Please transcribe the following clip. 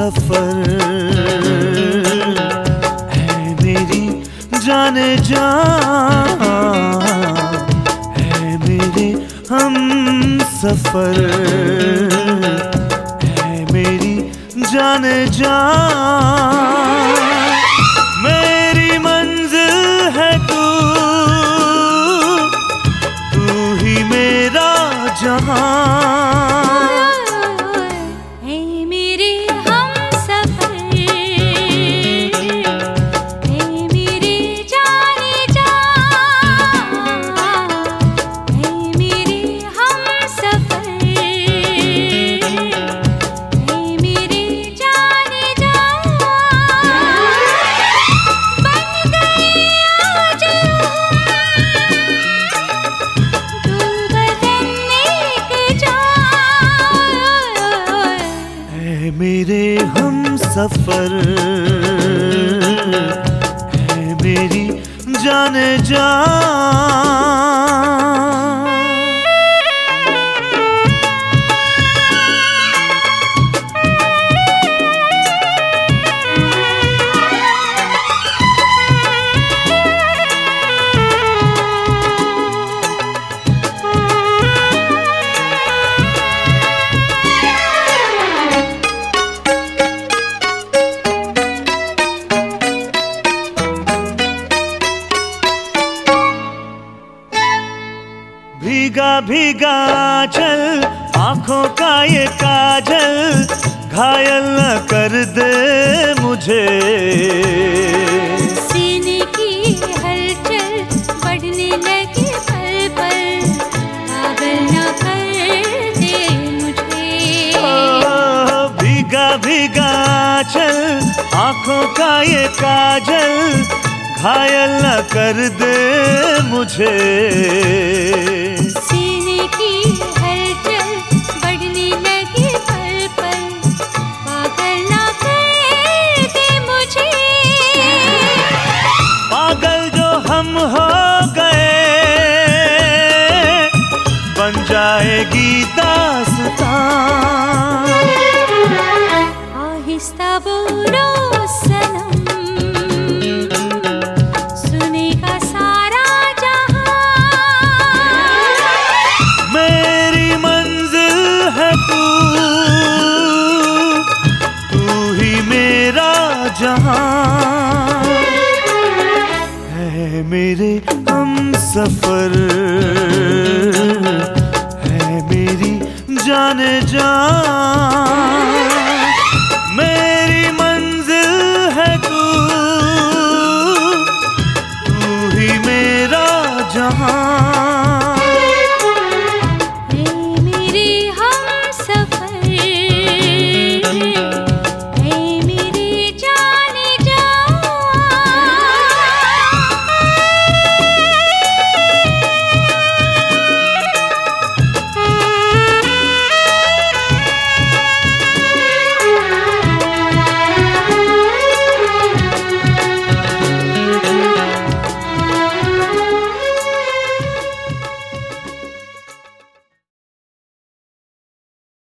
सफ़र। है मेरी जाने जा है मेरे हम सफ़र। है मेरी जाने जा सफ़र। है मेरी जाने जा भीगा भीगा चल आँखों का ये काजल घायल न कर दे मुझे। सीने की हलचल बढ़ने लगे पल पल पागल न कर दे मुझे। ओ, भीगा भीगा चल आँखों का ये काजल घायल न कर दे मुझे। सीने जहाँ है मेरे हम सफ़र है मेरी जाने जा